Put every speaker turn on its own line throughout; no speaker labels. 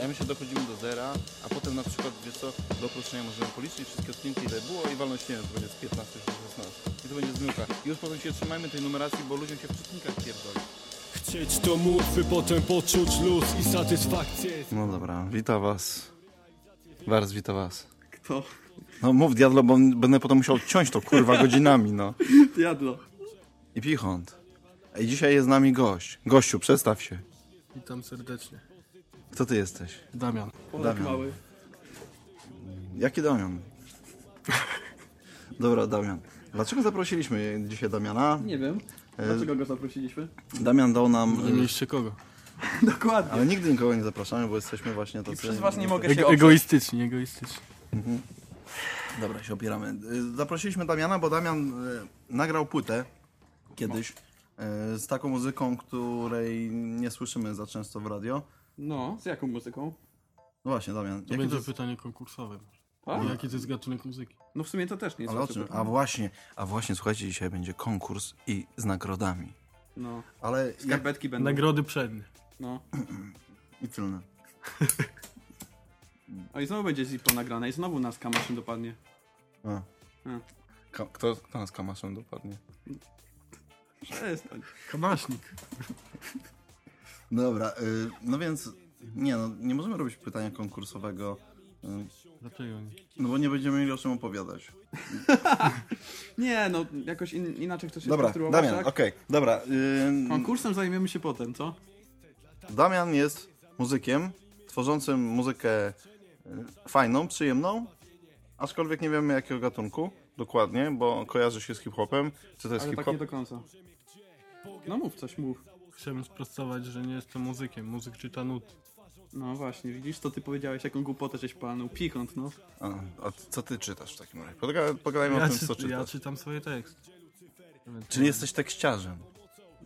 Ja myślę, dochodzimy do zera, a potem na przykład, wiesz co, do określenia możemy policzyć wszystkie odcinki, ile było i walnąć, nie wiem, to będzie z 15 czy 16. I to będzie zmyłka. I już potem się trzymajmy tej numeracji, bo ludziom się w czytnikach pierdoli.
Chcieć to móc, by potem poczuć luz i satysfakcję.
No dobra, witam was. Wars, witam was.
Kto?
No mów diadlo, bo będę potem musiał ciąć to kurwa godzinami, no.
Jadlo.
I pichont. I dzisiaj jest z nami gość. Gościu, przedstaw się.
Witam serdecznie.
Kto ty jesteś?
Damian.
Polak
Damian.
mały.
Jaki Damian? Dobra, Damian. Dlaczego zaprosiliśmy dzisiaj Damiana?
Nie wiem. Dlaczego go zaprosiliśmy?
Damian dał nam...
Nie mieliście kogo?
Dokładnie.
Ale nigdy nikogo nie zapraszamy, bo jesteśmy właśnie tacy...
Przez was nie mogę się
Ego,
oprzeć.
egoistycznie, egoistycznie.
Dobra, się opieramy. Y, Zaprosiliśmy Damiana, bo Damian y, nagrał płytę kiedyś y, z taką muzyką, której nie słyszymy za często w radio.
No, z jaką muzyką?
No właśnie, Damian.
To będzie
jest-
pytanie konkursowe.
A?
Jaki to jest gatunek muzyki?
No w sumie to też nie jest
Ale o czym? A właśnie, a właśnie, słuchajcie, dzisiaj będzie konkurs i z nagrodami.
No.
Ale jak...
Skarpetki będą.
Nagrody przednie.
No.
i tylne.
O i znowu będzie Zippo nagrane i znowu nas kamaszyn dopadnie.
A.
A.
Ka- kto, kto nas kamaszem dopadnie?
Przestań.
Kamaśnik.
Dobra, y, no więc nie no, nie możemy robić pytania konkursowego, y,
Dlaczego nie?
no bo nie będziemy mieli o czym opowiadać.
Nie, no jakoś in, inaczej chcesz się
Dobra, Damian,
tak?
okej, dobra. y,
Konkursem zajmiemy się potem, co?
Damian jest muzykiem, tworzącym muzykę y, fajną, przyjemną, aczkolwiek nie wiemy jakiego gatunku dokładnie, bo kojarzy się z hip-hopem. Czy to jest
Ale tak
hip-hop?
nie do końca. No mów coś, mów.
Chciałbym sprostować, że nie jestem muzykiem. Muzyk czyta nuty.
No właśnie, widzisz, co ty powiedziałeś, jaką głupotę żeś palnął. Pikont, no.
A, a co ty czytasz w takim razie? Pogadaj- Pogadajmy
Ja,
o tym,
czy,
co
ja
czytasz.
czytam swoje teksty.
Czyli jesteś tekściarzem.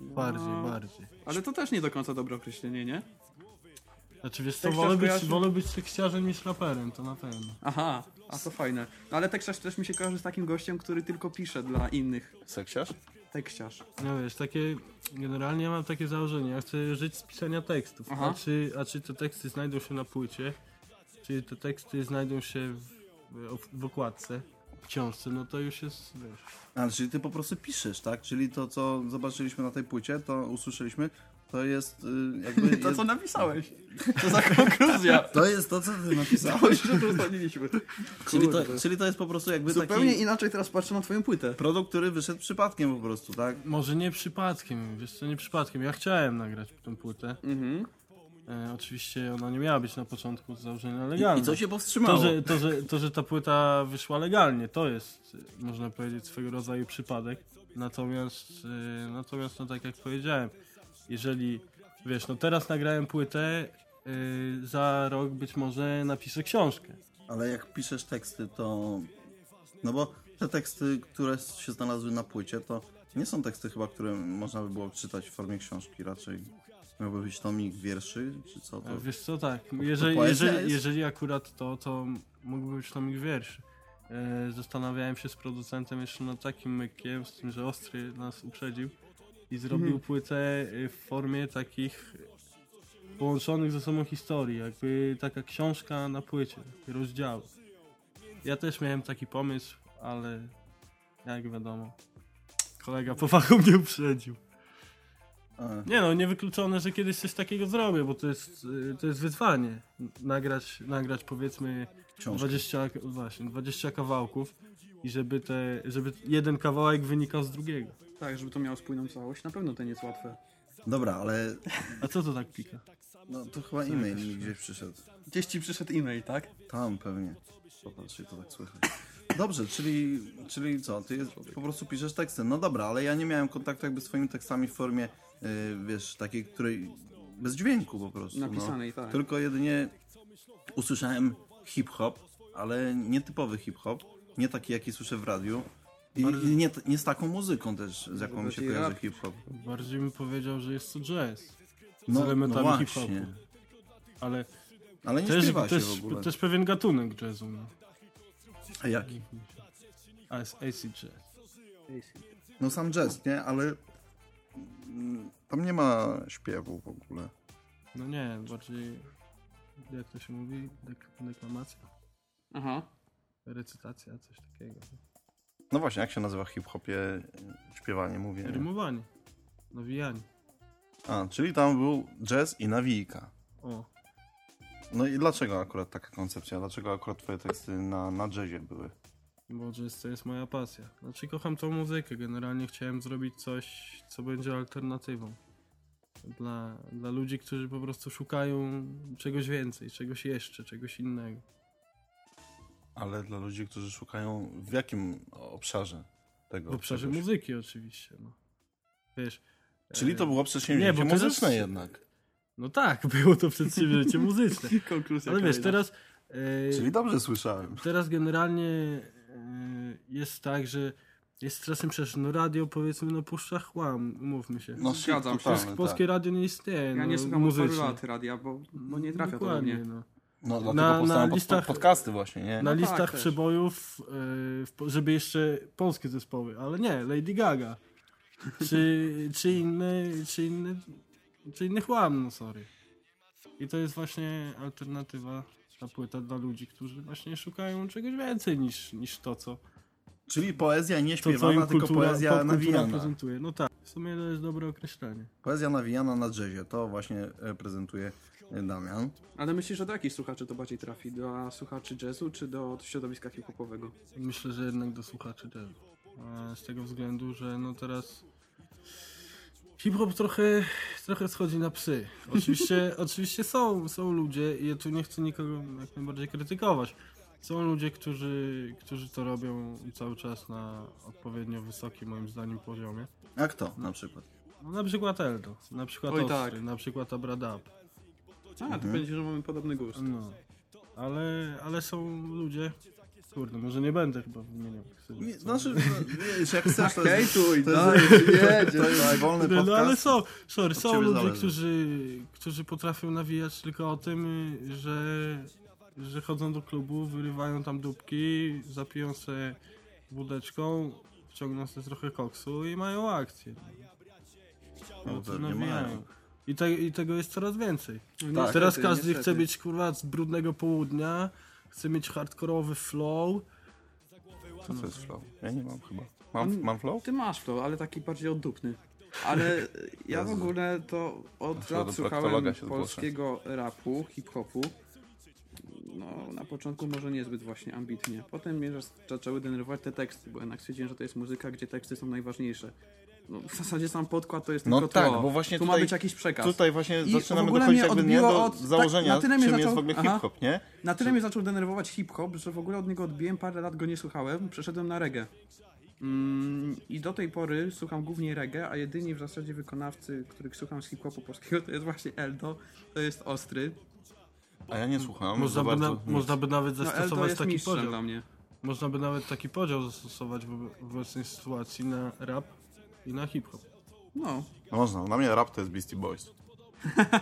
Bardziej,
No.
bardziej.
Ale to też nie do końca dobre określenie, nie?
Znaczy wiesz co,
Tekściarz
wolę być,
kojarzy-
wolę być tekściarzem niż raperem, to na pewno.
Aha, a to fajne. No ale tekściarz też mi się kojarzy z takim gościem, który tylko pisze dla innych.
Seksiarz?
Tekściarz.
No wiesz, takie, generalnie ja mam takie założenie, ja chcę żyć z pisania tekstów,
Aha.
a czy, a czy te teksty znajdą się na płycie, czy te teksty znajdą się w, w, w okładce, w książce, no to już jest, wiesz,
Ale czyli ty po prostu piszesz, tak? Czyli to, co zobaczyliśmy na tej płycie, to usłyszeliśmy, to jest y, jakby...
To
jest,
co napisałeś. To za konkluzja.
to jest to, co ty napisałeś.
Że to ustaliliśmy.
czyli, to, czyli to jest po prostu jakby
Zupełnie
taki
inaczej teraz patrzę na twoją płytę.
produkt, który wyszedł przypadkiem po prostu, tak?
może nie przypadkiem, wiesz co, nie przypadkiem, ja chciałem nagrać tę płytę,
Mhm.
e, oczywiście ona nie miała być na początku z założenia
I,
legalna.
I co się powstrzymało?
To że, to, że, to, że ta płyta wyszła legalnie, to jest, można powiedzieć, swego rodzaju przypadek. Natomiast, y, natomiast no tak jak powiedziałem, jeżeli, wiesz, no teraz nagrałem płytę, y, za rok być może napiszę książkę.
Ale jak piszesz teksty, to... No bo te teksty, które się znalazły na płycie, to nie są teksty chyba, które można by było czytać w formie książki. Raczej miałby być tomik wierszy, czy co to?
Wiesz co, tak, jeżeli, jeżeli, jeżeli akurat to, to mógłby być tomik wierszy. E, Zastanawiałem się z producentem jeszcze nad takim mykiem, z tym, że Ostry nas uprzedził i zrobił
Mhm.
płytę y, w formie takich połączonych ze sobą historii, jakby taka książka na płycie, rozdziały. Ja też miałem taki pomysł, ale jak wiadomo, kolega po fachu mnie uprzedził. Nie no, niewykluczone, że kiedyś coś takiego zrobię, bo to jest, y, to jest wyzwanie. Nagrać, nagrać powiedzmy
książki.
20, właśnie, 20 kawałków i żeby, te, żeby jeden kawałek wynikał z drugiego.
Tak, żeby to miało spójną całość. Na pewno to nie jest łatwe.
Dobra, ale
A co to tak pika?
no, to chyba e-mail mi gdzieś przyszedł.
Gdzieś ci przyszedł e-mail, tak?
Tam pewnie. Popatrz, to tak słychać. Dobrze, czyli, czyli co? Ty jest, po prostu piszesz teksty. No dobra, ale ja nie miałem kontaktu jakby z twoimi tekstami w formie, yy, wiesz, takiej, której bez dźwięku po prostu.
Napisanej,
no.
tak.
Tylko jedynie usłyszałem hip-hop, ale nietypowy hip-hop, nie taki jaki słyszę w radiu. I, i nie, nie z taką muzyką też, z jaką mi się
Bardziej
kojarzy hip-hop.
Bardziej bym powiedział, że jest to jazz. Z
No,
elementami
no
hip-hopu. Ale
Ale nie
też,
śpiewa się
też,
w ogóle.
też pewien gatunek jazzu. No.
A jaki?
A jest AC jazz.
No sam jazz, nie? Ale mm, tam nie ma śpiewu w ogóle.
No nie, bardziej jak to się mówi, Dek deklamacja,
Aha.
recytacja, coś takiego.
No właśnie, jak się nazywa w hip-hopie śpiewanie, mówienie?
Rymowanie, nawijanie.
A, czyli tam był jazz i nawijka.
O,
No i dlaczego akurat taka koncepcja? Dlaczego akurat twoje teksty na, na jazzie były?
bo jazz to jest moja pasja. Znaczy kocham tą muzykę, generalnie chciałem zrobić coś, co będzie alternatywą. Dla, dla ludzi, którzy po prostu szukają czegoś więcej, czegoś jeszcze, czegoś innego.
Ale dla ludzi, którzy szukają w jakim obszarze tego?
W obszarze
czegoś?
muzyki oczywiście, no. Wiesz.
Czyli to
e,
było przedsięwzięcie
Nie, bo teraz-
muzyczne jednak.
No tak, było to przedsięwzięcie muzyczne.
Konkluzja
Ale wiesz, teraz. e,
Czyli dobrze słyszałem.
Teraz generalnie e, jest tak, że jest czasem przecież no radio powiedzmy no puszcza chłam, umówmy się.
No
Zgadzam się.
totalny,
Polskie
tak.
radio nie istnieje.
Ja
no,
nie słucham od paru lat radia, bo, bo nie trafia to do
Dokładnie,
mnie.
no.
No dlatego
Na- na
pod,
listach-
podcasty właśnie, nie?
Na
tak,
listach
też.
przebojów, e, żeby jeszcze polskie zespoły, ale nie, Lady Gaga. Czy, czy inny, czy inny, czy inny chłam, no sorry. I to jest właśnie alternatywa, ta płyta dla ludzi, którzy właśnie szukają czegoś więcej niż, niż to, co,
Czyli poezja nie
to,
śpiewana, tylko
kultura,
poezja nawijana.
prezentuje. No tak, w sumie to jest dobre określenie.
Poezja nawijana na jazzie, to właśnie reprezentuje Damian.
Ale myślisz, że do jakich słuchaczy to bardziej trafi? Do słuchaczy jazzu, czy do środowiska hip-hopowego?
Myślę, że jednak do słuchaczy jazzu. A Z tego względu, że no teraz hip-hop trochę, trochę schodzi na psy. Oczywiście, oczywiście są, są ludzie i ja tu nie chcę nikogo jak najbardziej krytykować. Są ludzie, którzy, którzy to robią cały czas na odpowiednio wysokim moim zdaniem poziomie.
A kto na przykład?
No, na przykład Eldo, na przykład
Oj,
Ostry,
tak.
na przykład Abradab.
A, to będzie, że mamy podobny gust.
No. Ale, ale są ludzie... Kurde, może nie będę chyba wymieniał.
Nie, znaczy, no, wiesz, jak chcesz, to jest,
Hejtuj,
to
daj,
jest,
jedzie,
to jest
tak.
wolny
No, no ale
podcast.
są, sorry, są ludzie,
zależy.
którzy, którzy potrafią nawijać tylko o tym, że, że chodzą do klubu, wyrywają tam dupki, zapiją sobie wódeczką, wciągną sobie trochę koksu i mają akcję.
No,
No, nawijają.
mają.
I, te, I tego jest coraz więcej.
Niestety,
Teraz każdy
niestety.
chce być kurwa z brudnego południa, chce mieć hardkorowy flow.
Co to jest flow? Ja nie mam chyba. Mam, mam flow?
Ty masz flow, ale taki bardziej oddupny. Ale ja w ogóle to od lat słuchałem polskiego rapu, hip-hopu. No, na początku może niezbyt właśnie ambitnie. Potem mnie zaczęły denerwować te teksty, bo jednak stwierdziłem, że to jest muzyka, gdzie teksty są najważniejsze. No, w zasadzie sam podkład to jest
No
tylko
tak,
tło.
bo właśnie
Tu ma
tutaj-
być jakiś przekaz.
Tutaj właśnie
I
zaczynamy dochodzić jakby nie do
od- tak,
założenia,
na tyle
czym jest
zaczął-
w ogóle hip-hop, nie?
Na tyle mnie zaczął denerwować hip-hop, że w ogóle od niego odbiłem, parę lat go nie słuchałem, przeszedłem na reggae. Mm, I do tej pory słucham głównie reggae, a jedyni w zasadzie wykonawcy, których słucham z hip-hopu polskiego, to jest właśnie Eldo, to jest Ostry.
A ja nie słucham
Można by, na, można by nawet
No
zastosować
jest
taki podział.
dla mnie.
Można by nawet taki podział zastosować w, w obecnej sytuacji na rap i na hip-hop.
No,
No Można, na mnie rap to jest Beastie Boys.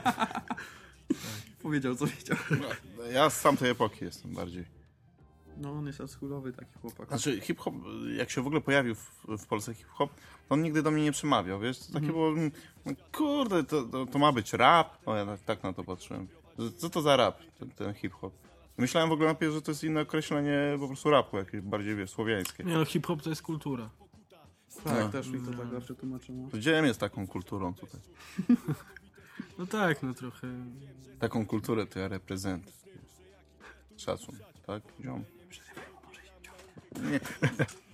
powiedział co wiedział.
Ja z tamtej epoki jestem bardziej.
No, on jest oldschoolowy taki chłopak.
Znaczy hip-hop, jak się w ogóle pojawił w, w Polsce hip-hop, to on nigdy do mnie nie przemawiał, wiesz? To takie
Mhm.
było, mm, no kurde, to, to, to ma być rap? O, ja tak, tak na to patrzyłem. Co to za rap, ten, ten hip-hop? Myślałem w ogóle najpierw, że to jest inne określenie po prostu rapu, jakieś bardziej, wiesz, słowiańskie.
Nie no, hip-hop to jest kultura.
Tak,
No.
też mi to tak zawsze tłumaczyło.
Gdzie jest taką kulturą tutaj?
No tak, no trochę...
Taką kulturę to ja reprezentuję. Szacun, tak? Ziom. Nie.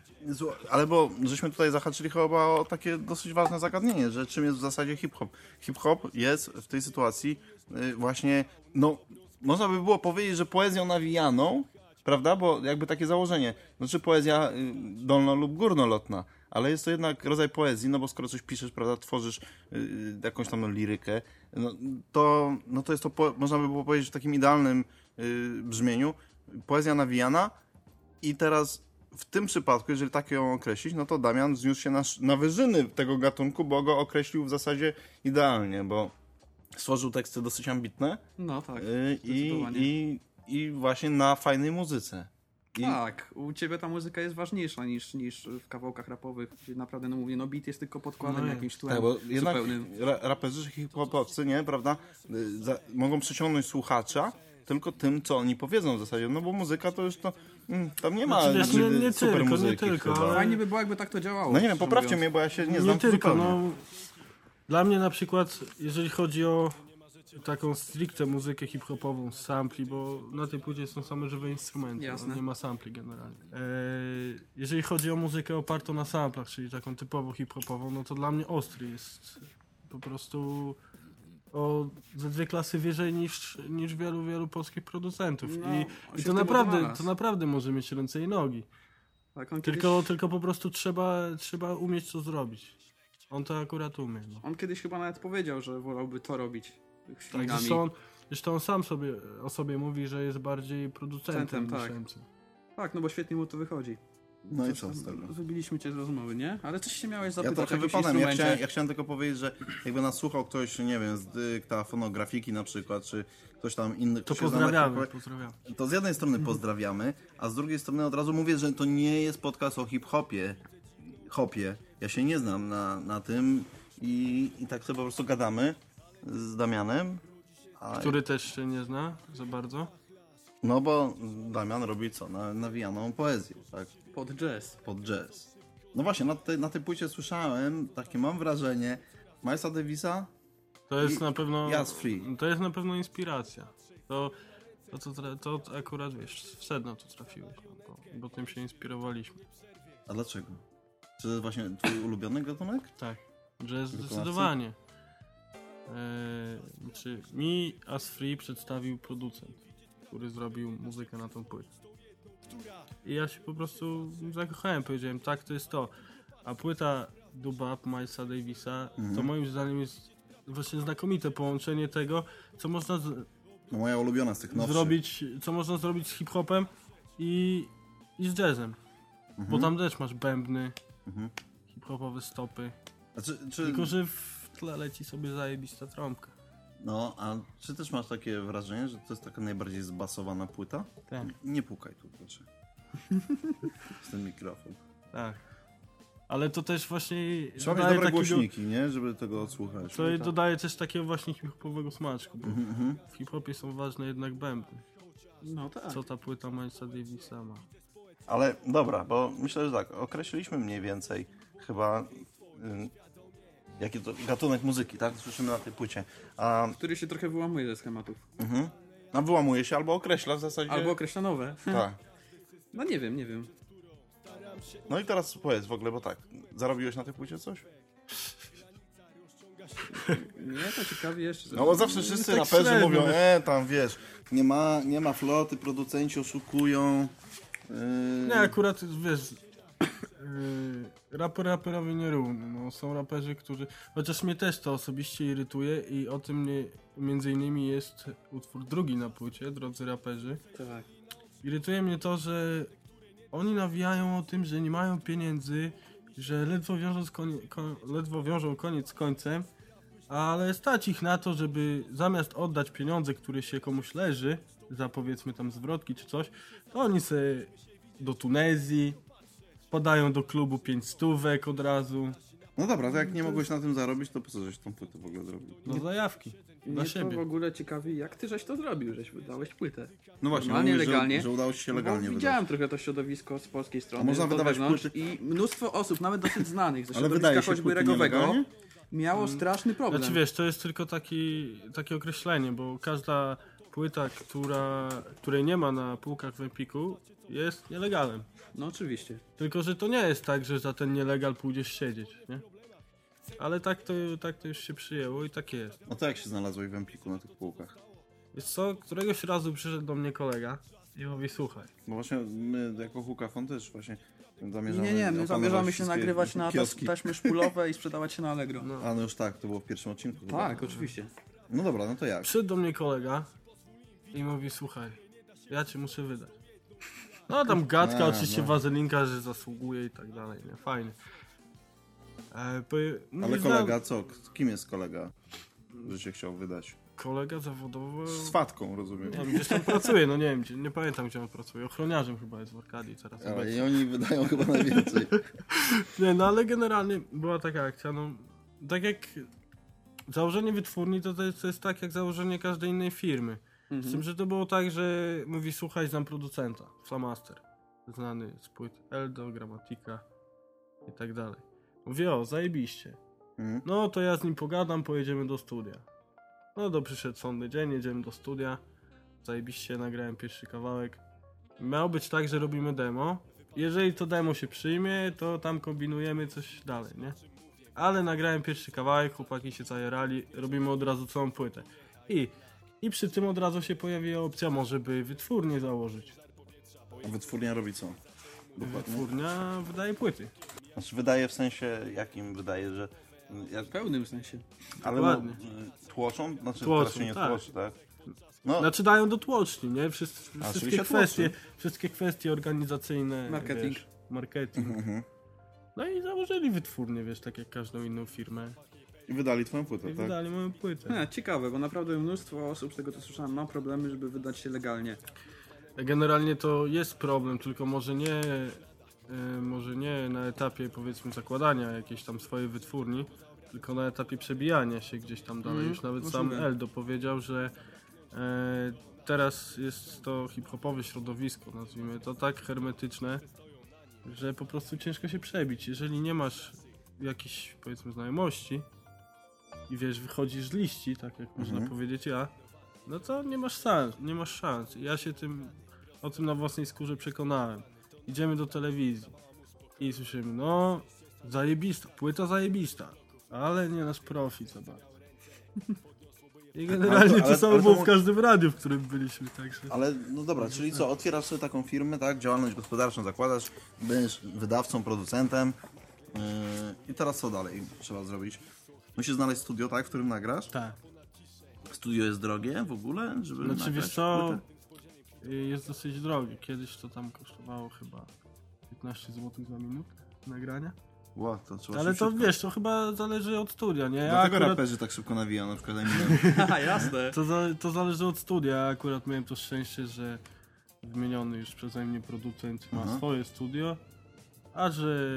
Ale bo żeśmy tutaj zahaczyli chyba o takie dosyć ważne zagadnienie, że czym jest w zasadzie hip-hop. Hip-hop jest w tej sytuacji y, właśnie, no, można by było powiedzieć, że poezją nawijaną, prawda? Bo jakby takie założenie, znaczy poezja y, dolno lub górnolotna, ale jest to jednak rodzaj poezji, no bo skoro coś piszesz, prawda, tworzysz y, jakąś tam lirykę, no, to, no to jest to, po, można by było powiedzieć w takim idealnym y, brzmieniu, poezja nawijana i teraz w tym przypadku, jeżeli tak ją określić, no to Damian wzniósł się na, na wyżyny tego gatunku, bo go określił w zasadzie idealnie, bo stworzył teksty dosyć ambitne
No tak,
y, i, i, i właśnie na fajnej muzyce. I,
Tak, u ciebie ta muzyka jest ważniejsza niż, niż w kawałkach rapowych, gdzie naprawdę, no mówię, no beat jest tylko podkładem
No
jakimś tłem
Tak, bo jednak
zupełnym.
ra, raperzy, hip-hopowcy, nie, prawda, y, za, mogą przyciągnąć słuchacza tylko tym, co oni powiedzą w zasadzie, no bo muzyka to już to, mm, tam nie ma
Znaczy, nie- nie
super
tylko, nie
muzyki
tylko,
chyba.
ale-
Fajnie by było, jakby tak to działało.
No nie wiem, poprawcie
mówiąc.
mnie, bo ja się nie
Nie
znam
tylko,
zupełnie.
no. Dla mnie na przykład, jeżeli chodzi o taką stricte muzykę hip-hopową z sampli, bo na tej płycie są same żywe instrumenty,
Jasne.
no, nie ma sampli generalnie. Eee, jeżeli chodzi o muzykę opartą na samplach, czyli taką typowo hip-hopową, no to dla mnie ostry jest po prostu o ze dwie klasy wyżej niż, niż wielu, wielu polskich producentów.
No,
I, i to naprawdę, to naprawdę może mieć ręce i nogi.
Tak, on
Tylko,
kiedyś,
tylko po prostu trzeba, trzeba umieć to zrobić. On to akurat umie. No.
on kiedyś chyba nawet powiedział, że wolałby to robić.
Tak, zresztą, on, zresztą on sam sobie, o sobie mówi, że jest bardziej producentem
Producentem,
niż
tak. Tak, no bo świetnie mu to wychodzi.
No i co z tego?
Wybiliśmy cię z rozmowy, nie? Ale coś się miałeś
Ja
zapytać
trochę
o jakimś
wypadam. Ja chciałem, ja chciałem tylko powiedzieć, że jakby nas słuchał ktoś, nie wiem, z dyktafonu grafiki na przykład, czy ktoś tam inny,
To
na
pozdrawiamy, pozdrawiamy.
To z jednej strony pozdrawiamy, a z drugiej strony od razu mówię, że to nie jest podcast o hip-hopie. Hopie. Ja się nie znam na, na tym i, i tak sobie po prostu gadamy z Damianem. A,
Który też się nie zna za bardzo.
No bo Damian robi co? Na, nawijaną poezję, tak?
Pod jazz.
Pod jazz. No właśnie, na tej, na tej płycie słyszałem, takie mam wrażenie, Milesa Davisa,
To jest
I-
na pewno.
Jazz Free.
To jest na pewno inspiracja. To, to, to, to akurat wiesz, w sedno to trafiłeś, no, bo, bo tym się inspirowaliśmy.
a dlaczego? Czy to jest właśnie twój ulubiony gatunek?
Tak, jazz zdecydowanie. Eee, znaczy, mi As Free przedstawił producent, który zrobił muzykę na tą płytę. I ja się po prostu zakochałem, powiedziałem, tak, to jest to. A płyta Dubap Milesa Davisa to moim zdaniem jest właśnie znakomite połączenie tego, co można z-
No moja ulubiona z tych nowszych.
zrobić, co można zrobić z hip-hopem i, i z jazzem. Bo tam też masz bębny,
Mhm.
hip-hopowe stopy.
Czy, czy,
Tylko, że w tle leci sobie zajebista trąbka.
No, a czy też masz takie wrażenie, że to jest taka najbardziej zbasowana płyta?
Tak.
Nie pukaj tu, proszę. Z tym mikrofon.
Tak. Ale to też właśnie
Trzeba mieć
dodaje
dobre
takiego,
głośniki, nie? Żeby tego odsłuchać.
to dodaje też takiego właśnie hip-hopowego smaczku, bo
Mhm, mhm.
w hip-hopie są ważne jednak bębny.
No tak.
Co ta płyta Milesa Davisa ma.
Ale dobra, bo myślę, że tak, określiliśmy mniej więcej chyba jaki to gatunek muzyki, tak? Słyszymy na tej płycie. A,
Który się trochę wyłamuje ze schematów.
mhm. a wyłamuje się albo określa w zasadzie.
Albo określa nowe.
Tak.
No nie wiem, nie wiem.
No i teraz powiedz w ogóle, bo tak, zarobiłeś na tej płycie coś?
Nie, to ciekawie jeszcze.
No bo zawsze wszyscy
tak
raperzy
średnio.
mówią, e, tam wiesz, nie ma, nie ma floty, producenci oszukują. Yy,
Nie, akurat wiesz, yy, raper raperowi nierówny. No, są raperzy, którzy. Chociaż mnie też to osobiście irytuje i o tym mnie, między innymi jest utwór drugi na płycie, drodzy raperzy.
Tak.
Irytuje mnie to, że oni nawijają o tym, że nie mają pieniędzy, że ledwo wiążą, konie, ko, ledwo wiążą koniec z końcem, ale stać ich na to, żeby zamiast oddać pieniądze, które się komuś leży, za powiedzmy tam zwrotki czy coś, to oni se do Tunezji, podają do klubu pięć stówek od razu,
No dobra, to jak nie mogłeś na tym zarobić, to po co żeś tą płytę w ogóle zrobił?
do zajawki, dla
Mnie to w
siebie.
ogóle ciekawi, jak ty żeś to zrobił, żeś wydałeś płytę.
No właśnie,
Normalnie,
mówisz,
legalnie.
Że, że udało ci się
No
legalnie
widziałem
wydać.
trochę to środowisko z polskiej strony.
A można
od
wydawać
wewnątrz
płyty-
I mnóstwo osób, nawet dosyć znanych, ze
Ale
środowiska
się
choćby
płyty
regowego,
nielegalnie?
miało straszny problem.
Znaczy wiesz, to jest tylko taki, takie określenie, bo każda płyta, która, której nie ma na półkach w Empiku jest nielegalem.
No oczywiście.
Tylko, że to nie jest tak, że za ten nielegal pójdziesz siedzieć, nie? Ale tak to, tak to już się przyjęło i tak jest.
No to jak się znalazłeś w Empiku na tych półkach?
Wiesz co, któregoś razu przyszedł do mnie kolega i mówi, słuchaj,
No właśnie my jako Hukafon też właśnie zamierzamy
Nie, nie, my zamierzamy się nagrywać na
kioski.
taśmy szpulowe i sprzedawać się na Allegro.
no.
A no już tak, to było w pierwszym odcinku. chyba.
Tak, oczywiście.
No dobra, no to jak?
Przyszedł do mnie kolega i mówi, słuchaj, ja cię muszę wydać. No tam gadka,
A,
oczywiście
no.
wazelinka, że zasługuje i tak dalej, nie? Fajnie. E, no
Ale kolega co? Kim jest kolega? Że się chciał wydać?
Kolega zawodowy.
Z Fatką, rozumiem.
Nie wiem, gdzieś tam pracuje, no nie wiem, nie pamiętam gdzie on pracuje. Ochroniarzem chyba jest w Arkadii teraz.
Ale i oni wydają chyba najwięcej.
Nie, no ale generalnie była taka akcja, no tak jak założenie wytwórni to, to, jest, to jest tak jak założenie każdej innej firmy. Z tym, że to było tak, że mówi słuchaj, znam producenta, Flamaster, znany z płyt Eldo, Gramatika i tak dalej. Mówię, o, zajebiście.
Mhm.
No to ja z nim pogadam, pojedziemy do studia. No to przyszedł sądny dzień, jedziemy do studia. Zajebiście nagrałem pierwszy kawałek. Miało być tak, że robimy demo. Jeżeli to demo się przyjmie, to tam kombinujemy coś dalej, nie? Ale nagrałem pierwszy kawałek, chłopaki się zajerali, robimy od razu całą płytę. I, I przy tym od razu się pojawiła opcja, może by wytwórnię założyć.
A wytwórnia robi co? Dokładnie.
Wytwórnia wydaje płyty.
Znaczy wydaje w sensie, jakim wydaje, że... Jak,
W pełnym sensie.
ale no,
Dokładnie.
y, tłoczą? Znaczy
Tłoczą,
teraz się nie
tak.
tłoczy, tak? No,
Znaczy dają do tłoczni, nie? Wszys-
A,
wszystkie kwestie, wszystkie kwestie organizacyjne.
Marketing.
Wiesz, marketing.
mhm.
No i założyli wytwórnię, wiesz, tak jak każdą inną firmę.
I wydali twoją płytę,
I
tak?
wydali moją płytę.
Ha, ciekawe, bo naprawdę mnóstwo osób, z tego co słyszałem, ma problemy, żeby wydać się legalnie.
Generalnie to jest problem, tylko może nie, e, może nie na etapie powiedzmy zakładania jakiejś tam swojej wytwórni, tylko na etapie przebijania się gdzieś tam dalej.
Mhm,
Już nawet sam
możliwe.
Eldo powiedział, że e, teraz jest to hip-hopowe środowisko, nazwijmy to tak hermetyczne, że po prostu ciężko się przebić. Jeżeli nie masz jakichś powiedzmy znajomości i wiesz, wychodzisz z liści, tak jak można
Mhm.
powiedzieć ja, no to nie masz szans, nie masz szans. Ja się tym, o tym na własnej skórze przekonałem. Idziemy do telewizji i słyszymy, no zajebista, płyta zajebista, ale nie nasz profit za bardzo. I generalnie
Ale to- ale-
to samo było w każdym radiu, w którym byliśmy, także...
Ale no dobra, czyli co, otwierasz sobie taką firmę, tak? Działalność gospodarczą zakładasz, będziesz wydawcą, producentem. Yy, I teraz co dalej trzeba zrobić? Musisz znaleźć studio, tak, w którym nagrasz.
Tak.
Studio jest drogie w ogóle, żeby
Znaczy
nagrać
wiesz co,
płytę?
jest dosyć drogie. Kiedyś to tam kosztowało chyba 15 zł za minutę nagrania.
Ła, to trzeba
Ale to
szybko-
wiesz, to chyba zależy od studia, nie? Ja
Dlatego
akurat,
raperzy tak szybko nawijają, na przykład Eminem.
Haha, jasne.
to, za, to zależy od studia. Ja akurat miałem to szczęście, że wymieniony już przeze mnie producent ma
Aha.
swoje studio, a że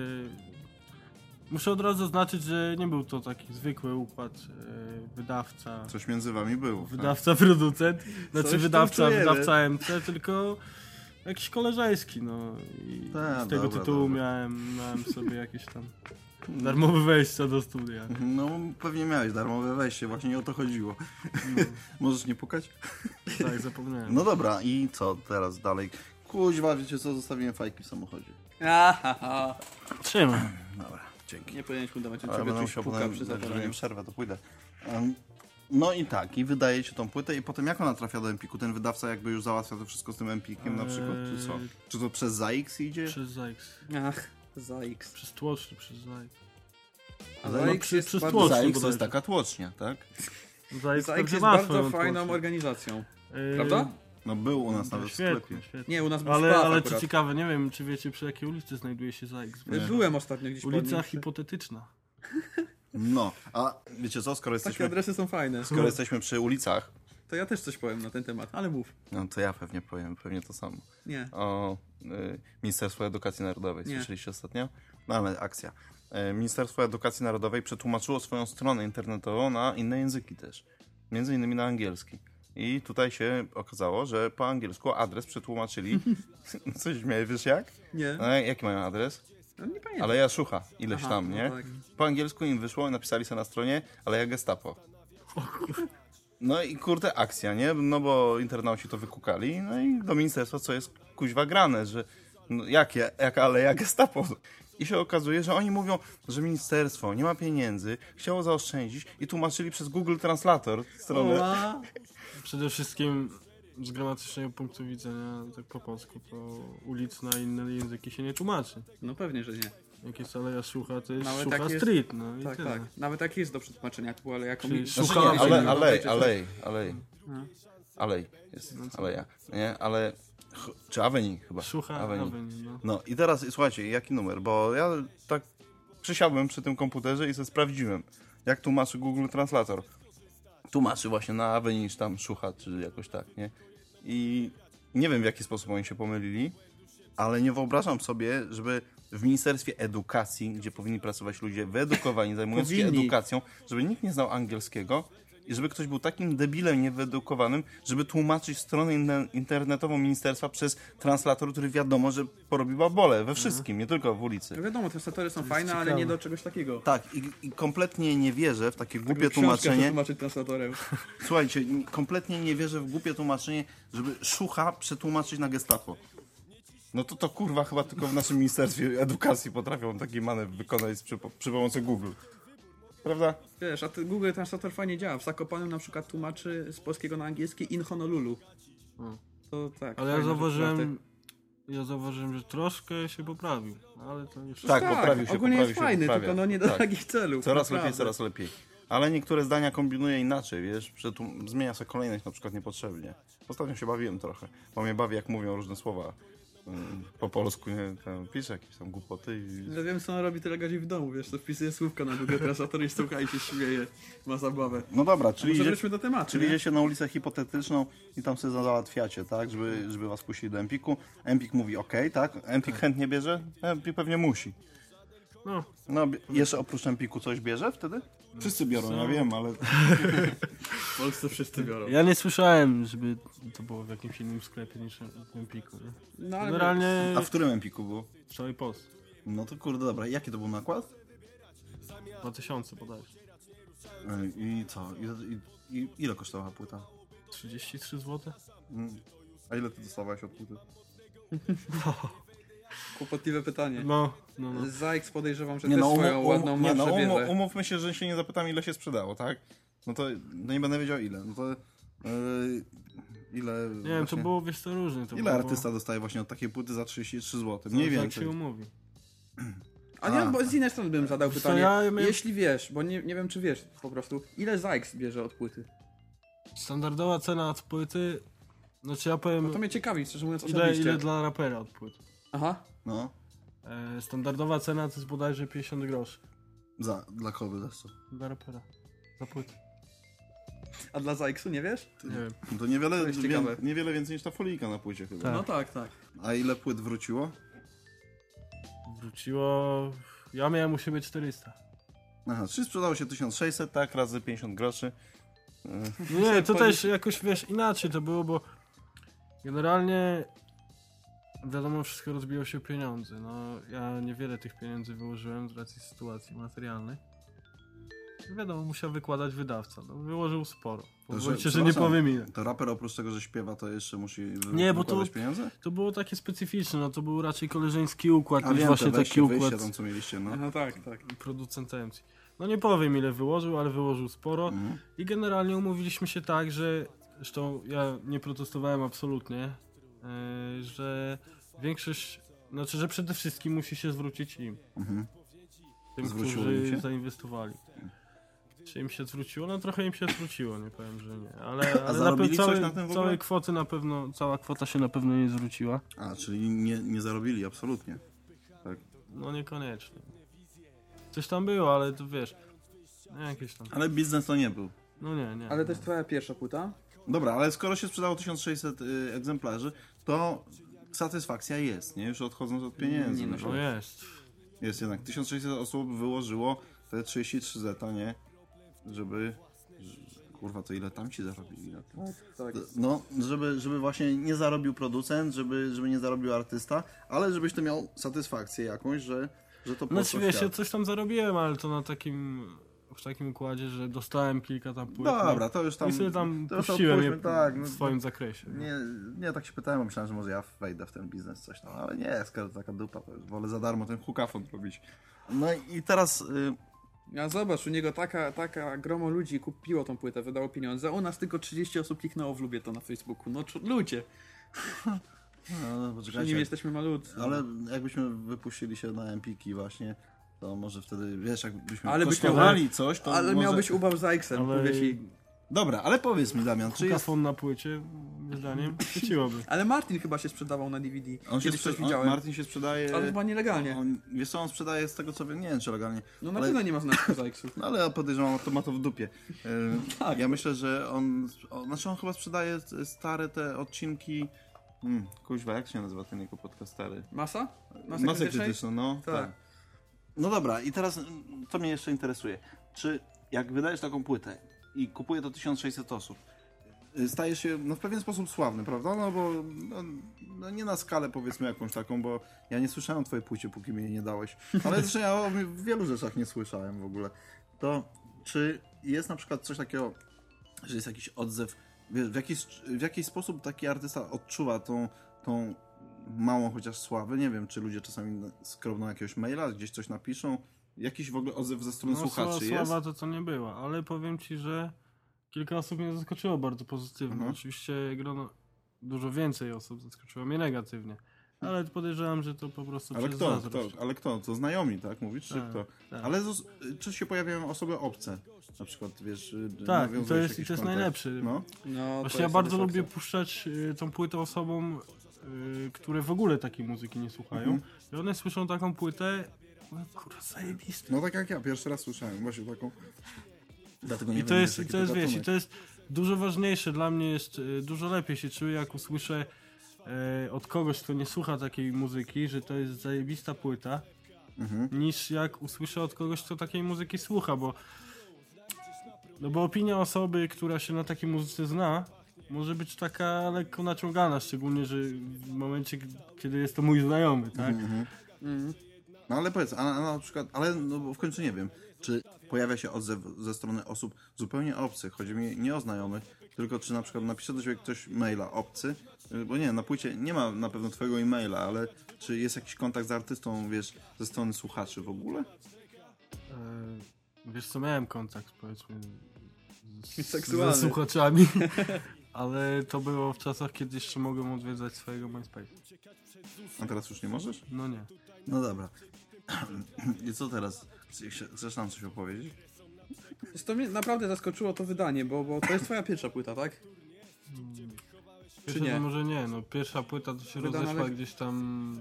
muszę od razu zaznaczyć, że nie był to taki zwykły układ e, wydawca.
Coś między wami było. tak?
Wydawca, producent, znaczy
tam
wydawca, wydawca MC, tylko jakiś koleżeński, no i
Ta,
z tego
dobra,
tytułu
dobra.
Miałem, miałem sobie jakieś tam darmowe wejścia do studia.
No pewnie miałeś darmowe wejście, właśnie nie o to chodziło. Możesz nie pukać?
Tak, zapomniałem.
No dobra, i co teraz dalej? Kuźwa, wiecie co, zostawiłem fajki w samochodzie.
Ahaha.
Trzymaj.
Dobra, dzięki.
Nie powinieneś udawać od
Ale
ciebie
będę musiał
puka przy
zrobię przerwę, to pójdę. Em, No i tak, i wydajecie tą płytę i potem jak ona trafia do Empiku? Ten wydawca jakby już załatwia to wszystko z tym Empikiem na przykład, czy co?
Eee,
Czy to przez ZAX idzie?
Przez ZAX.
Ach, za X.
Przez tłoczny, przez ZAX.
A
No,
jest
przez
bardzo,
tłocznię
ZAX to jest taka tłocznia, tak?
ZAX,
za
tak
X jest bardzo fajną organizacją.
Eee,
Prawda?
No był u nas
no
nawet w
świetnie,
sklepie.
świetnie.
Nie, u nas był
Ale, ale co
akurat.
ciekawe, nie wiem, czy wiecie przy jakiej ulicy znajduje się ZAX.
Nie.
Byłem ostatnio gdzieś po
Ulica hipotetyczna.
No, a wiecie co, skoro
Takie
jesteśmy,
adresy są fajne.
skoro jesteśmy przy ulicach,
To ja też coś powiem na ten temat, ale mów.
no to ja pewnie powiem, pewnie to samo.
Nie.
o y, Ministerstwo Edukacji Narodowej.
Nie.
Słyszeliście ostatnio? No ale akcja. Y, Ministerstwo Edukacji Narodowej przetłumaczyło swoją stronę internetową na inne języki też. Między innymi na angielski. I tutaj się okazało, że po angielsku adres przetłumaczyli. Coś wiesz jak?
Nie.
No, jaki mają adres?
No, nie pamiętam.
Ale ja szucha, ileś
Aha,
tam,
no
nie?
tak.
Po angielsku im wyszło i napisali sobie na stronie, ale ja gestapo. No i kurde akcja, nie? No bo internauci to wykukali, no i do ministerstwa co jest kuźwa grane, że no jakie, jak, ale ja gestapo. I się okazuje, że oni mówią, że ministerstwo nie ma pieniędzy, chciało zaoszczędzić i tłumaczyli przez Google Translator stronę.
Oła.
Przede wszystkim z gramatycznego punktu widzenia, tak po polsku, to ulic na inne języki się nie tłumaczy.
No pewnie, że nie.
Jak jest Aleja Szucha, to jest
Nawet
Szucha
tak jest-
Street, no i
Tak,
tyle.
tak. Nawet tak jest do przetłumaczenia typu, ale jako
Czyli
mi...
Słucham,
Znaczy, nie, ale,
ale-
alej, alej, alej,
No.
alej, jest aleja, nie? Ale, ch- czy Avenue chyba?
Szucha
Avenue.
Avenue, no.
No i teraz słuchajcie, jaki numer? Bo ja tak przysiadłem przy tym komputerze i sobie sprawdziłem, jak tłumaczy Google Translator. Tłumaczy właśnie na Avenue, czy tam Szucha, czy jakoś tak, nie? I nie wiem w jaki sposób oni się pomylili, ale nie wyobrażam sobie, żeby w Ministerstwie Edukacji, gdzie powinni pracować ludzie wyedukowani, zajmujący się edukacją, żeby nikt nie znał angielskiego i żeby ktoś był takim debilem niewyedukowanym, żeby tłumaczyć stronę internetową ministerstwa przez translator, który wiadomo, że porobi babole we wszystkim, nie tylko w ulicy.
No wiadomo, te satory są fajne, ale
ciekawe.
nie do czegoś takiego.
Tak, i, i kompletnie nie wierzę w takie głupie tłumaczenie.
tłumaczyć translatorem.
Słuchajcie, kompletnie nie wierzę w głupie tłumaczenie, żeby szucha przetłumaczyć na gestapo. No to to kurwa chyba tylko w naszym Ministerstwie Edukacji potrafią taki manewr wykonać przy, przy pomocy Google. Prawda?
Wiesz, a ty Google Translator fajnie działa. W Zakopanem na przykład tłumaczy z polskiego na angielski in Honolulu.
Hmm.
To tak.
Ale ja zauważyłem, ja zauważyłem, że troszkę się poprawił, ale to już...
Tak,
tak,
poprawił się,
ogólnie
poprawił
jest
się,
fajny,
poprawia.
tylko no nie do
Tak.
takich celów.
Coraz
naprawdę.
lepiej, coraz lepiej. Ale niektóre zdania kombinuje inaczej, wiesz, przetłum- zmienia sobie kolejność na przykład niepotrzebnie. Ostatnio się bawiłem trochę, bo mnie bawi jak mówią różne słowa po polsku, nie, tam pisze jakieś tam głupoty i...
Ja wiem, co on robi tyle godzin w domu, wiesz, to wpisuje słówka na Google Translator i słucha i się śmieje. Ma zabawę.
No dobra, czyli idzie,
do tematu,
czyli
nie?
idziecie na ulicę hipotetyczną i tam sobie załatwiacie, tak, żeby, żeby was puścili do Empiku. Empik mówi ok, tak, Empik chętnie bierze, Empik pewnie musi.
No,
No, jeszcze oprócz Empiku coś bierze wtedy? Wszyscy biorą, ja wiem, ale...
W Polsce wszyscy biorą.
ja nie słyszałem, żeby to było w jakimś innym sklepie niż w Empiku, nie?
No, ale
Generalnie
A w którym Empiku było?
w całej Polsce.
No to kurde, dobra, jaki to był nakład?
2000 bodajże.
Ej, I co? I, i, i ile kosztowała płyta?
33 zł?
Mm. A ile ty dostawałeś od płyty?
Kłopotliwe pytanie.
No, no, no.
Zajks podejrzewam, że
Nie
też
no,
swoją ładną
um, nie, no
marżę bierze.
umówmy się, że się nie zapytam ile się sprzedało, tak? No to no nie będę wiedział ile. No to yy, ile
Nie wiem, to było, wiesz, to różnie. To
Ile
było,
artysta dostaje właśnie od takiej płyty za 33 zł?
to
Mniej
Jak się umówi.
A nie, bo z innej strony bym zadał
Co,
pytanie.
ja miałem-
Jeśli wiesz, bo nie, nie wiem czy wiesz po prostu, ile Zajks bierze od płyty?
Standardowa cena od płyty, znaczy ja powiem,
No to mnie ciekawi, szczerze mówiąc
ile,
osobiście.
ile dla rapera od płyty.
Aha.
No,
E, standardowa cena to jest bodajże 50 groszy.
za, dla kogo zresztą?
Dla rapera. Za płytę.
A dla Zajksu nie wiesz?
Nie wiem.
No To niewiele,
To jest
wie,
ciekawe.
niewiele więcej niż ta folika na płycie chyba.
Tak.
No tak, tak.
A ile płyt wróciło?
Wróciło... Ja miałem u siebie 400.
Aha, czyli sprzedało się 1600, tak, razy 50 groszy.
No nie, to też jakoś, wiesz, inaczej to było, bo generalnie wiadomo, wszystko rozbiło się o pieniądze. No, ja niewiele tych pieniędzy wyłożyłem z racji sytuacji materialnej. Wiadomo, musiał wykładać wydawca. No, wyłożył sporo. Pozwólcie, że nie
przepraszam,
powiem ile.
To raper oprócz tego, że śpiewa, to jeszcze musi wy-
Nie, bo to-
pieniądze?
To było takie specyficzne, no to był raczej koleżeński układ,
A
niż
wiem,
właśnie taki układ
tam, co mieliście, no.
No tak, tak.
producenta MC. No nie powiem ile wyłożył, ale wyłożył sporo.
Mhm.
I generalnie umówiliśmy się tak, że zresztą ja nie protestowałem absolutnie, że większość, znaczy, że przede wszystkim musi się zwrócić im,
Mhm.
tym,
Zwróciło
którzy
im się?
zainwestowali. Czy im się zwróciło? No trochę im się zwróciło, nie powiem, że nie. Ale, ale na całe, całej kwoty na pewno, cała kwota się na pewno nie zwróciła.
A, czyli nie, nie zarobili, absolutnie. Tak.
No niekoniecznie. Coś tam było, ale to wiesz, jakieś tam,
Ale biznes to nie był.
no nie, nie.
Ale to jest twoja pierwsza płyta?
Dobra, ale skoro się sprzedało 1600 y, egzemplarzy, to satysfakcja jest, nie? Już odchodząc od pieniędzy.
Nie, no,
no,
No jest.
jest jednak. 1600 osób wyłożyło te 33 zeta, nie? Żeby... że- Kurwa, to ile tam ci zarobili na tym?
Tak.
No, żeby, żeby właśnie nie zarobił producent, żeby, żeby nie zarobił artysta, ale żebyś to miał satysfakcję jakąś, że, że to poszło w
wiesz, ja coś tam zarobiłem, ale to na takim, w takim układzie, że dostałem kilka tam płyt.
Dobra, to już tam...
I sobie tam
to
puściłem je
tak, no,
w swoim zakresie. Nie?
Nie, tak się pytałem, bo myślałem, że może ja wejdę w ten biznes, coś tam, ale nie, skoro taka dupa, to już wolę za darmo ten hukafon robić. No i teraz, y,
Ja zobacz, u niego taka, taka gromo ludzi kupiło tą płytę, wydało pieniądze, u nas tylko 30 osób kliknęło w lubię to na Facebooku. No ludzie,
no,
przy nim
poczekajcie,
jesteśmy malutcy.
ale jakbyśmy wypuścili się na Empiki właśnie, to może wtedy, wiesz, jakbyśmy
Ale byś miał-
kosztowali coś, to
Ale
może...
miałbyś ubaw z Zajksem,
Ale-.
Dobra, ale powiedz mi, Damian, czy jest...
Na płycie, moim zdaniem, chwyciłoby.
Ale Martin chyba się sprzedawał na DVD.
On się sprze-
widziałem.
on, Martin się sprzedaje...
Ale chyba nielegalnie.
On, wiesz co, on sprzedaje z tego co wiem, nie wiem czy legalnie,
No na
ale-
pewno nie ma znaczku Zajksu.
no ale podejrzewam, to ma to w dupie. E,
Tak.
Ja myślę, że on, o, znaczy on chyba sprzedaje stare te odcinki, hmm, kuźwa, jak się nazywa ten jego podcast stary?
Masa?
Masę
krytycznej?
krytyczną, no.
Tak.
No dobra, i teraz mm, to mnie jeszcze interesuje. Czy jak wydajesz taką płytę i kupuje to 1600 osób. Y, Stajesz się no, w pewien sposób sławny, prawda? No bo no, no, nie na skalę powiedzmy jakąś taką, bo ja nie słyszałem twojej płcie, póki mi jej nie dałeś. Ale zresztą ja o wielu rzeczach nie słyszałem w ogóle. To czy jest na przykład coś takiego, że jest jakiś odzew, w, w, jakiś, w jakiś sposób taki artysta odczuwa tą, tą małą chociaż sławę? Nie wiem, czy ludzie czasami skrobną jakiegoś maila, gdzieś coś napiszą? Jakiś w ogóle odzew ze strony
No,
słuchaczy
sła-
jest?
sława to co nie była, ale powiem ci, że kilka osób mnie zaskoczyło bardzo pozytywnie.
Mhm.
Oczywiście grono, dużo więcej osób zaskoczyło mnie negatywnie. Ale podejrzewam, że to po prostu
Ale kto, kto? Ale kto? To znajomi, tak? Mówisz, czy
Tak,
kto?
tak.
Ale zos- czy się pojawiają osoby obce? Na przykład, wiesz, y,
Tak, to jest, i to jest najlepszy.
No,
No,
Właśnie
to
ja bardzo lubię puszczać y, tą płytę osobom, y, które w ogóle takiej muzyki nie słuchają.
Mhm.
I one słyszą taką płytę, no kurwa zajebiste.
no tak jak ja, pierwszy raz słyszałem właśnie taką. Dlatego nie
I to
wiem,
jest, i to jest, wiesz, i to jest dużo ważniejsze dla mnie jest, y, dużo lepiej się czuję, jak usłyszę e, od kogoś, kto nie słucha takiej muzyki, że to jest zajebista płyta,
Mhm.
niż jak usłyszę od kogoś, kto takiej muzyki słucha, bo no bo opinia osoby, która się na takiej muzyce zna, może być taka lekko naciągana, szczególnie, że w momencie, kiedy jest to mój znajomy, tak?
Mhm.
Mhm.
No ale powiedz, a, a na przykład, ale no bo w końcu nie wiem, czy pojawia się odzew ze strony osób zupełnie obcych, chodzi mi nie o znajomych, tylko czy na przykład napisze do ciebie ktoś maila obcy, y, bo nie, na płycie nie ma na pewno twojego e-maila, ale czy jest jakiś kontakt z artystą, wiesz, ze strony słuchaczy w ogóle?
E, wiesz co, miałem kontakt, powiedzmy, z, ze słuchaczami, ale to było w czasach, kiedy jeszcze mogłem odwiedzać swojego MySpace.
A teraz już nie możesz?
No nie.
No dobra. I co teraz? Chcesz nam coś opowiedzieć?
To mnie naprawdę zaskoczyło to wydanie, bo, bo to jest twoja pierwsza płyta, tak?
Pierwsza
nie?
to może nie, no pierwsza płyta to się
Wydana
rozeszła
le-
gdzieś tam...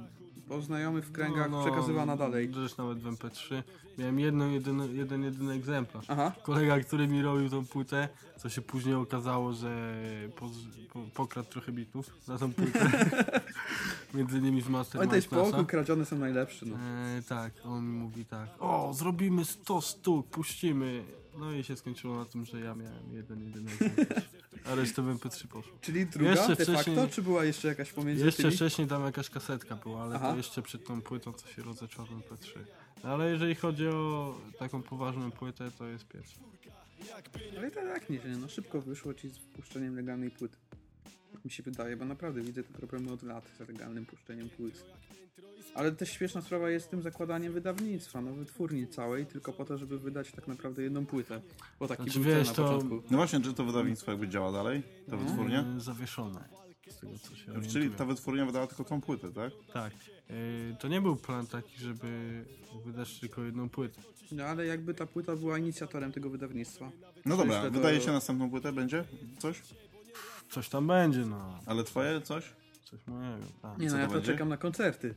Znajomy w kręgach
no, no,
przekazywana dalej.
Rzecz nawet w MP3. Miałem jedną, jedyny, jeden, jedyny egzemplarz.
Aha.
Kolega, który mi robił tą płytę, co się później okazało, że po, po, pokradł trochę bitów za tą płytę. Między innymi z Master
Ale
NASA.
spokój, kradzione są najlepsze. No.
E, tak, on mi mówi tak, o, zrobimy 100 sztuk, puścimy. No i się skończyło na tym, że ja miałem jeden, jedyny egzemplarz. A resztę w MP3 poszło.
Czyli druga
Jeszcze
de facto,
wcześniej-
czy była jeszcze jakaś pomiędzy
Jeszcze
tymi?
wcześniej tam jakaś kasetka była, ale
Aha.
to jeszcze przed tą płytą, co się rozeszła w MP3. No, ale jeżeli chodzi o taką poważną płytę, to jest pierwsza.
Ale i tak, nie, no szybko wyszło ci z puszczeniem legalnej płyty. Mi się wydaje, bo naprawdę widzę te problemy od lat z legalnym puszczeniem płyt. Ale też śmieszna sprawa jest z tym zakładaniem wydawnictwa, no wytwórni całej, tylko po to, żeby wydać tak naprawdę jedną płytę. Bo taki
Znaczy,
był
wiesz,
na
to-
początku.
No właśnie, czy to wydawnictwo jakby działa dalej? Ta
No.
wytwórnia?
E, zawieszone. Z tego co się
Czyli ta wytwórnia wydała tylko tą płytę, tak?
Tak. E, to nie był plan taki, żeby wydać tylko jedną płytę.
No ale jakby ta płyta była inicjatorem tego wydawnictwa.
No dobra,
Myślę, to-
wydaje się następną płytę, będzie? Coś?
Coś tam będzie, no.
Ale twoje coś?
Coś mojego, tak.
Nie
Co
no, ja to
będzie?
czekam na koncerty.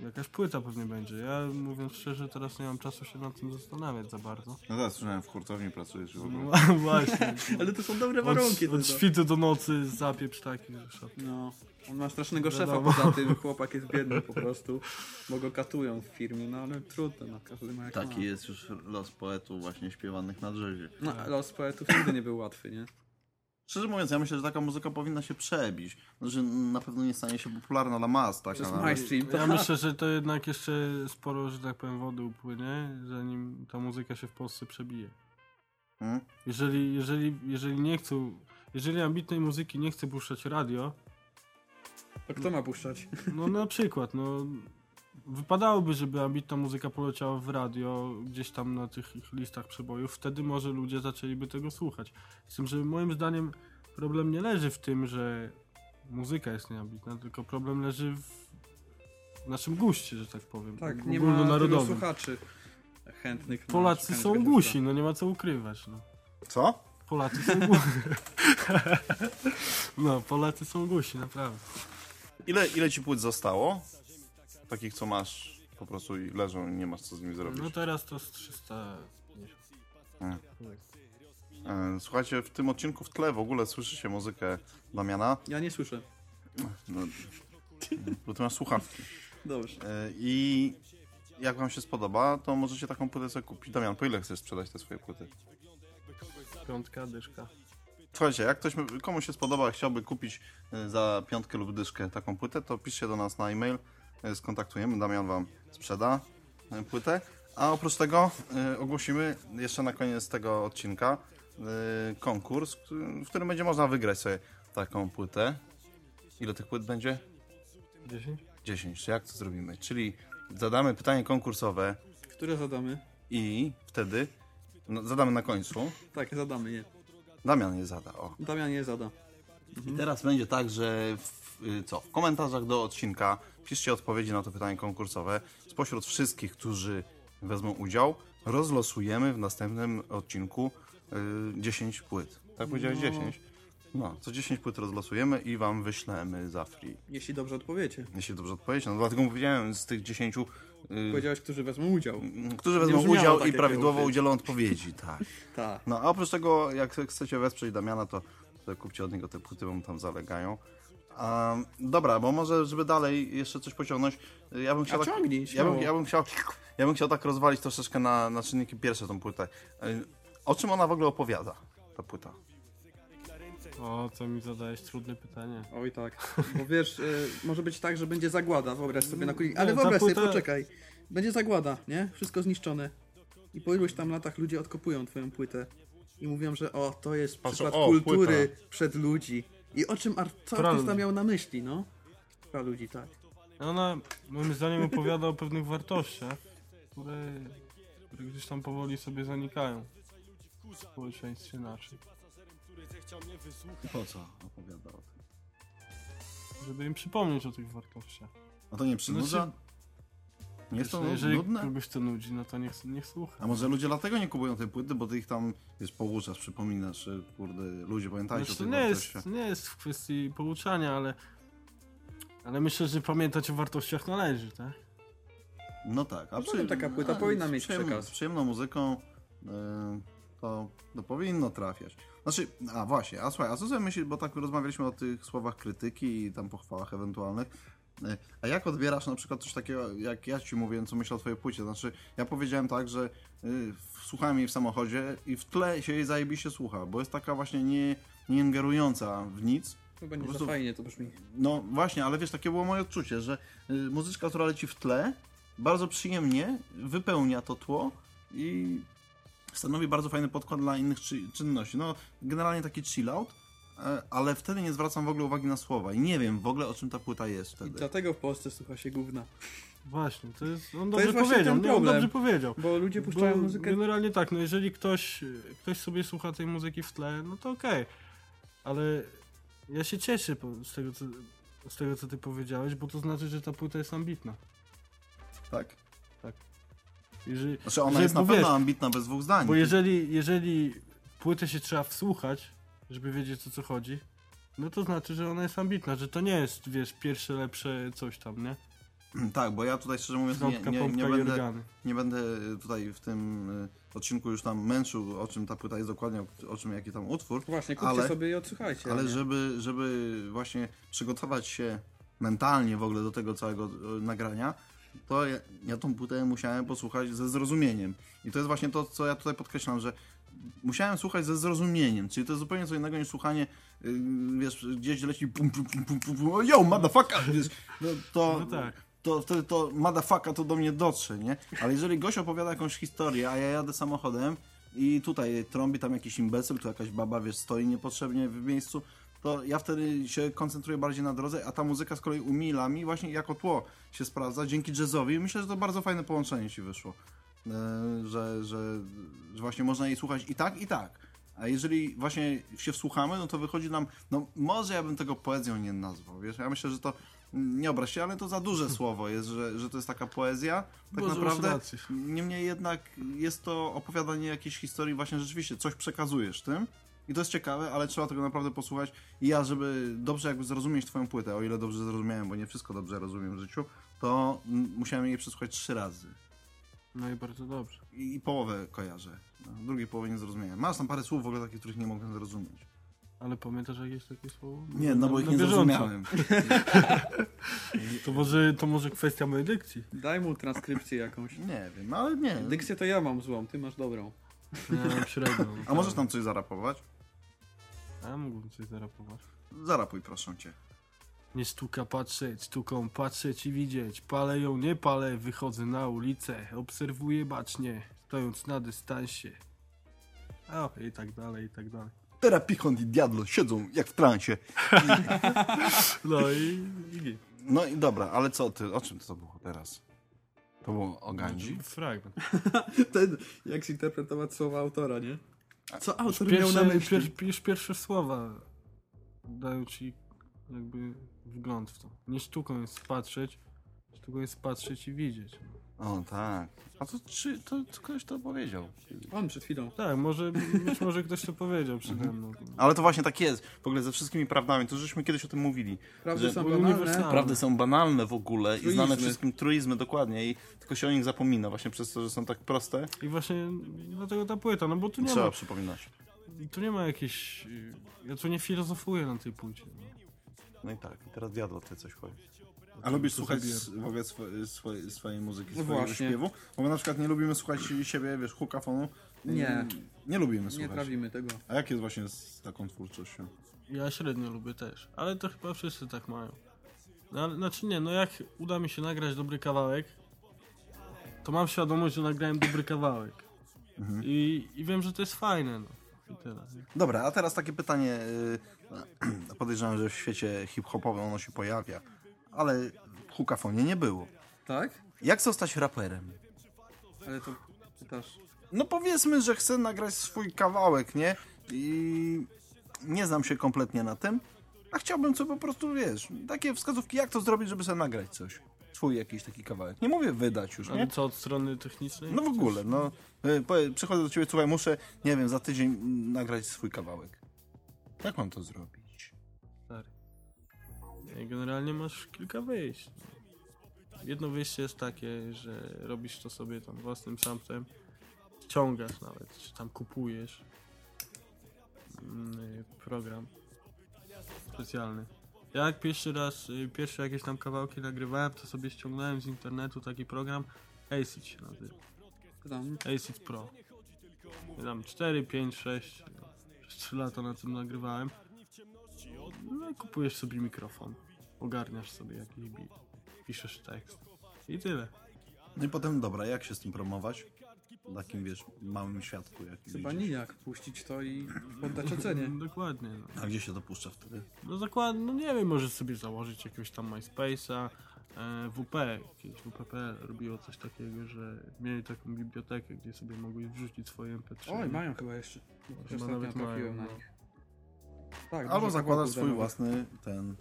Jakaś płyta pewnie będzie. Ja mówiąc szczerze, teraz nie mam czasu się nad tym zastanawiać za bardzo.
No tak, słyszałem, w hurtowni pracujesz w ogóle.
No, właśnie.
Ale to są dobre
Od,
warunki.
od
tylko.
świtu do nocy zapieprz taki.
No, on ma strasznego szefa
Wiadomo.
poza tym, chłopak jest biedny po prostu, bo go katują w firmie, no ale trudno, no każdy ma jak ma.
Taki jest już los poetów właśnie śpiewanych na drzewie.
No, los poetów nigdy nie był łatwy, nie?
Szczerze mówiąc, ja myślę, że taka muzyka powinna się przebić. Że na pewno nie stanie się popularna dla mas, taka.
Przez
ale-
mainstream. To
Ja myślę, że to jednak jeszcze sporo, że tak powiem, wody upłynie, zanim ta muzyka się w Polsce przebije.
Hmm?
Jeżeli, jeżeli, jeżeli nie chcą, jeżeli ambitnej muzyki nie chce puszczać radio,
To kto ma puszczać?
no na przykład, no wypadałoby, żeby ambitna muzyka poleciała w radio, gdzieś tam na tych ich listach przebojów, wtedy może ludzie zaczęliby tego słuchać. Z tym, że moim zdaniem problem nie leży w tym, że muzyka jest nieambitna, tylko problem leży w naszym guście, że tak powiem.
Tak, nie ma tylu słuchaczy chętnych. na
Polacy są
źródła.
no nie ma co ukrywać. No.
Co?
Polacy są głusi. no, Polacy są głusi, naprawdę.
Ile, ile ci płyt zostało? Takich, co masz po prostu i leżą i nie masz co z nimi zrobić.
No teraz to z 350.
Hmm. E, Słuchajcie, w tym odcinku w tle w ogóle słyszycie muzykę Damiana.
Ja nie słyszę.
No, bo ty masz słuchawki.
Dobrze.
E, I jak wam się spodoba, to możecie taką płytę sobie kupić. Damian, po ile chcesz sprzedać te swoje płyty?
Piątka, dyszka.
Słuchajcie, jak ktoś komuś się spodoba, chciałby kupić y, za piątkę lub dyszkę taką płytę, to piszcie do nas na e-mail, skontaktujemy, Damian wam sprzeda y, płytę. A oprócz tego y, ogłosimy jeszcze na koniec tego odcinka konkurs, w którym będzie można wygrać sobie taką płytę. Ile tych płyt będzie?
10?
10. Jak to zrobimy? Czyli zadamy pytanie konkursowe
Które zadamy?
i wtedy no, zadamy na końcu.
Tak, zadamy je.
Damian je zada. O.
Damian je zada.
I teraz będzie tak, że w, y, co, w komentarzach do odcinka piszcie odpowiedzi na to pytanie konkursowe. Spośród wszystkich, którzy wezmą udział, rozlosujemy w następnym odcinku y, 10 płyt. Tak powiedziałeś
No.
10? No, co 10 płyt rozlosujemy i wam wyślemy za free.
Jeśli dobrze odpowiecie.
Jeśli dobrze odpowiedzieć, no dlatego powiedziałem z tych 10, y,
Powiedziałeś, którzy wezmą udział.
którzy wezmą udział i prawidłowo udzielą odpowiedzi, tak.
Tak.
No a oprócz tego, jak chcecie wesprzeć Damiana, to, to kupcie od niego te płyty, bo mu tam zalegają. A, dobra, bo może, żeby dalej jeszcze coś pociągnąć, ja bym chciał
A
tak,
ciągnij,
ja bym, ja bym chciał ja bym chciał tak rozwalić troszeczkę na, na czynniki pierwsze tą płytę. Y, O czym ona w ogóle opowiada, ta płyta?
O, co mi zadałeś trudne pytanie.
Oj tak. Bo wiesz, y, może być tak, że będzie zagłada, wyobraź sobie na kulik. Ale
Nie,
wyobraź sobie,
płyta-
poczekaj. Będzie zagłada, nie? Wszystko zniszczone. I po iluś tam latach ludzie odkopują twoją płytę. I mówią, że o, to jest
Patrzą,
przykład
o,
kultury
płyta.
przed ludzi. I o czym artysta miał na myśli, no? Pra ludzi, tak.
Ona, moim zdaniem, opowiada o pewnych wartościach, które, które gdzieś tam powoli sobie zanikają w społeczeństwie naszym.
Po co opowiada o tym?
Żeby im przypomnieć o tych wartościach.
A to nie przynudza?
Znaczy,
Nie jest to
Wiesz, jeżeli
nudne?
kogoś to nudzi, no to niech, niech słucha.
A może ludzie dlatego nie kupują tej płyty, bo ty ich tam, wiesz, pouczasz, przypominasz, że kurde, ludzie pamiętajcie
Znaczy,
o
to
tych
nie jest, nie jest w kwestii pouczania, ale, ale myślę, że pamiętać o wartościach należy, tak?
No tak, a
No potem taka płyta
a,
powinna mieć
przyjemną-
przekaz.
Z przyjemną muzyką y, to, to powinno trafiać. Znaczy, a właśnie, a słuchaj, a co sobie myślisz, bo tak rozmawialiśmy o tych słowach krytyki i tam pochwałach ewentualnych, a jak odbierasz na przykład coś takiego, jak ja ci mówiłem, co myślę o twojej płycie, znaczy, ja powiedziałem tak, że y, słuchałem jej w samochodzie i w tle się jej zajebiście słucha, bo jest taka właśnie nie, nie ingerująca w nic,
Chyba nie
Po
za
prostu-
fajnie to brzmi.
no właśnie, ale wiesz, takie było moje odczucie, że y, muzyczka, która leci w tle, bardzo przyjemnie wypełnia to tło i stanowi bardzo fajny podkład dla innych czy, czynności. No, generalnie taki chill out, e, ale wtedy nie zwracam w ogóle uwagi na słowa i nie wiem w ogóle o czym ta płyta jest
I
wtedy.
dlatego w Polsce słucha się gówna.
Właśnie, to jest, on
To
dobrze
jest
powiedział,
ten
nie, on dobrze powiedział.
Bo ludzie puszczają
Bo
muzykę
Generalnie tak, no jeżeli ktoś, ktoś sobie słucha tej muzyki w tle, no to okej. Ale ja się cieszę z tego, co, z tego, co ty powiedziałeś, bo to znaczy, że ta płyta jest ambitna.
Tak?
Jeżeli,
Znaczy ona
że-
jest na pewno
wiesz,
ambitna bez dwóch zdań.
Bo jeżeli, jeżeli płytę się trzeba wsłuchać, żeby wiedzieć o co chodzi, no to znaczy, że ona jest ambitna, że to nie jest, wiesz, pierwsze lepsze coś tam, nie?
Tak, bo ja tutaj szczerze mówiąc nie, nie, nie, będę, nie będę tutaj w tym y, odcinku już tam męczył, o czym ta płyta jest dokładnie, o, czym jaki tam utwór.
Właśnie, kupcie
ale-
sobie i odsłuchajcie.
Ale
nie?
żeby, żeby właśnie przygotować się mentalnie w ogóle do tego całego e, nagrania, to ja, ja tą płytę musiałem posłuchać ze zrozumieniem. I to jest właśnie to, co ja tutaj podkreślam, że musiałem słuchać ze zrozumieniem, czyli to jest zupełnie co innego niż słuchanie, yy, wiesz, gdzieś leci pum pum pum pum pum, pum yo, motherfucker, wiesz, no to,
No tak.
to wtedy to motherfucker to do mnie dotrze, nie? Ale jeżeli gość opowiada jakąś historię, a ja jadę samochodem i tutaj trąbi tam jakiś imbecyl, tu jakaś baba, wiesz, stoi niepotrzebnie w miejscu, to ja wtedy się koncentruję bardziej na drodze, a ta muzyka z kolei umila mi właśnie jako tło się sprawdza dzięki jazzowi. Myślę, że to bardzo fajne połączenie ci wyszło, że, że, że właśnie można jej słuchać i tak, i tak. A jeżeli właśnie się wsłuchamy, no to wychodzi nam, no może ja bym tego poezją nie nazwał, wiesz, ja myślę, że to, mm, nie obraź się, ale to za duże słowo jest, że, że to jest taka poezja, tak
masz
naprawdę. Niemniej jednak jest to opowiadanie jakiejś historii, właśnie rzeczywiście coś przekazujesz tym. I to jest ciekawe, ale trzeba tego naprawdę posłuchać. I ja, żeby dobrze jakby zrozumieć twoją płytę, o ile dobrze zrozumiałem, bo nie wszystko dobrze rozumiem w życiu, to mm, musiałem jej przesłuchać trzy razy.
No i bardzo dobrze.
I, i połowę kojarzę. No, w drugiej połowie nie zrozumiałem. Masz tam parę słów w ogóle takich, których nie mogłem zrozumieć.
Ale pamiętasz jakieś takie słowo?
Nie, no bo ich nie zrozumiałem.
To może, to może kwestia mojej dykcji.
Daj mu transkrypcję jakąś.
Nie wiem, ale nie.
Dykcję to ja mam złą, ty masz dobrą.
Ja mam średnią.
A możesz nam coś zarapować?
A mógłbym coś zarapować.
Zarapuj, proszę cię.
Nie sztuka patrzeć, sztuką patrzeć i widzieć. Palę ją, nie palę, wychodzę na ulicę, obserwuję bacznie, stojąc na dystansie. O, i tak dalej, i tak dalej.
Teraz Pichon i Diablo siedzą jak w transie.
No i... i.
No i dobra, ale co ty, o czym to było teraz? To było o Gandzi?
Fragment.
Ten, jak zinterpretować słowa autora, nie? Co autor miał
Pierwsze,
na myśli?
pier, już pierwsze słowa dają ci jakby wgląd w to. Nie sztuką jest patrzeć, sztuką jest patrzeć i widzieć.
O tak. A to czy to, to ktoś to powiedział?
On przed chwilą.
Tak, może, być może ktoś to powiedział przede mną.
Ale to właśnie tak jest. W ogóle ze wszystkimi prawdami, to żeśmy kiedyś o tym mówili.
Prawdy
Że
są banalne.
Prawdy są banalne w ogóle i
Truizmy.
znane wszystkim truizmy dokładnie i tylko się o nich zapomina właśnie przez to, że są tak proste.
I właśnie dlatego ta płyta, no bo tu nie
Trzeba
ma,
przypominać.
tu nie ma jakiejś... y, Ja tu nie filozofuję na tej płycie. No.
No i tak, i teraz diadło ty coś chodzi. A lubisz słuchać w ogóle swo- swojej, swojej muzyki,
No
swojego
właśnie.
śpiewu? Bo my na przykład nie lubimy słuchać siebie, wiesz, hukafonu.
Nie.
Nie lubimy
Nie
słuchać.
trawimy tego.
A jak jest właśnie z taką twórczością?
Ja średnio lubię też, ale to chyba wszyscy tak mają. No, ale- znaczy nie, no jak uda mi się nagrać dobry kawałek, to mam świadomość, że nagrałem dobry kawałek.
Mhm.
I, I wiem, że to jest fajne, no. I tyle.
Dobra, a teraz takie pytanie. y, Podejrzewam, że w świecie hip-hopowym ono się pojawia, ale w hukafonie nie było.
Tak?
Jak zostać raperem?
Ale to pytasz.
No powiedzmy, że chcę nagrać swój kawałek, nie? I nie znam się kompletnie na tym, a chciałbym co po prostu, wiesz, takie wskazówki, jak to zrobić, żeby sobie nagrać coś. Swój jakiś taki kawałek. Nie mówię wydać już,
Ale
nie?
co od strony technicznej?
No w ogóle, no. y, powie- Przychodzę do ciebie, słuchaj, muszę, nie wiem, za tydzień nagrać swój kawałek. Jak mam to zrobić?
Stary. I generalnie masz kilka wyjść. Jedno wyjście jest takie, że robisz to sobie tam własnym samplem, ściągasz nawet, czy tam kupujesz mm, program specjalny. Ja jak pierwszy raz, y, pierwsze jakieś tam kawałki nagrywałem, to sobie ściągnąłem z internetu taki program Acid się nazywa.
Tam?
Acid Pro. Ja Tam 4, 5, 6. Przez 3 lata na tym nagrywałem. No i kupujesz sobie mikrofon. Ogarniasz sobie jakiś beat. Piszesz tekst. I tyle.
No i potem, dobra, jak się z tym promować? W takim, wiesz, małym świadku. Jak
Chyba
widzisz.
nijak. Puścić to i poddać ocenie.
Dokładnie. No,
A gdzie się dopuszcza wtedy?
no zakład, no nie wiem, możesz sobie założyć jakiegoś tam MySpace'a. E, WP, jakieś WP.pl robiło coś takiego, że mieli taką bibliotekę, gdzie sobie mogłeś wrzucić swoje MP3.
Oj, mają chyba jeszcze.
Chyba nawet mają,
na
no.
nich. Tak,
Albo zakładasz swój własny ten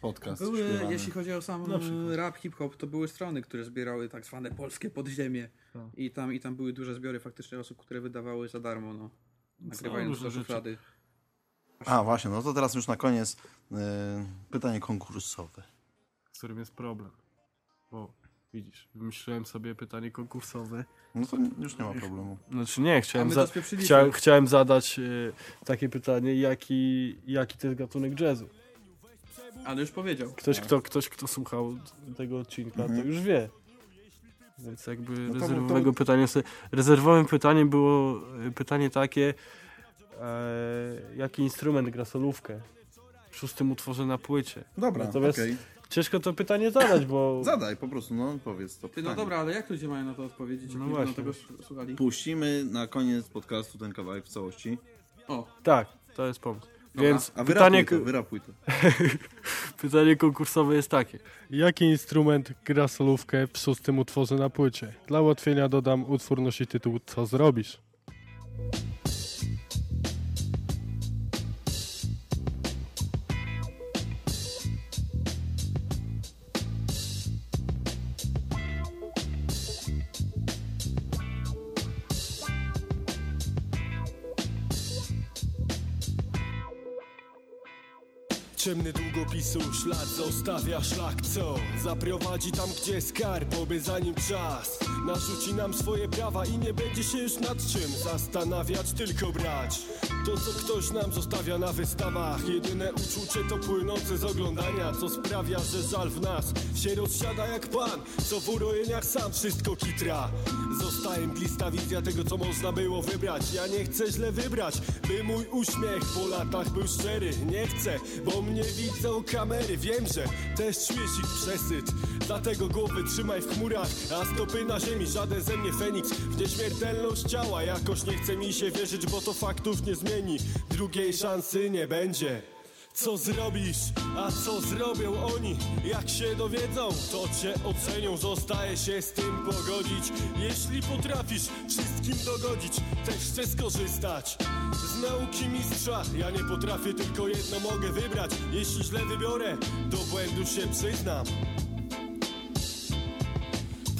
podcast
Były,
śpiewany.
jeśli chodzi o sam
przykład.
rap, hip-hop, to były strony, które zbierały tak zwane polskie podziemie.
Tak.
I tam, I tam były duże zbiory faktycznie osób, które wydawały za darmo, no. Nagrywając
rzeczy.
szuflady.
A, właśnie, no to teraz już na koniec y, pytanie konkursowe.
z którym jest problem. Bo widzisz, wymyśliłem sobie pytanie konkursowe.
No to już nie ma problemu.
Znaczy nie, chciałem, za,
spieprzyliśmy.
chciałem, zadać e, takie pytanie, jaki, jaki to jest gatunek jazzu.
Ale już powiedział.
Ktoś, kto, ktoś, kto słuchał tego odcinka, to już wie. Więc jakby
No
rezerwowego
to-
pytania sobie, rezerwowym pytaniem było e, pytanie takie, e, jaki instrument gra solówkę w szóstym utworze na płycie.
Dobra,
Natomiast-
okej.
Ciężko to pytanie zadać, bo
Zadaj po prostu, no powiedz to
Ty,
pytanie.
no dobra, ale jak ludzie mają na to odpowiedzieć,
No właśnie.
tego s- słuchali?
Puścimy na koniec podcastu ten kawałek w całości.
O,
tak, to jest pomysł.
Dobra,
Więc
A
pytanie,
wyrapuj to, wyrapuj to.
Pytanie konkursowe jest takie. Jaki instrument gra solówkę w szóstym utworze na płycie? Dla ułatwienia dodam, utwór nosi tytuł Co zrobisz?
ciemny dług długopisu ślad zostawia szlak co Zaprowadzi tam gdzie skarb, oby za nim czas. Narzuci nam swoje prawa i nie będzie się już nad czym Zastanawiać, tylko brać. To co ktoś nam zostawia na wystawach Jedyne uczucie to płynące z oglądania Co sprawia, że żal w nas się rozsiada jak pan Co w urojeniach sam wszystko kitra. Zostaje mglista wizja tego co można było wybrać. Ja nie chcę źle wybrać, by mój uśmiech po latach był szczery. Nie chcę, bo mnie widzą kamery Wiem, że też czujesz ich przesyt. Dlatego głowy trzymaj w chmurach A stopy na ziemi, żaden ze mnie Feniks. W nieśmiertelność ciała jakoś nie chce mi się wierzyć Bo to faktów nie zmieni. Drugiej szansy nie będzie co zrobisz, a co zrobią oni? Jak się dowiedzą, to cię ocenią. Zostaje się z tym pogodzić. Jeśli potrafisz wszystkim dogodzić Też chcę skorzystać. Z nauki mistrza Ja nie potrafię, tylko jedno mogę wybrać. Jeśli źle wybiorę, do błędu się przyznam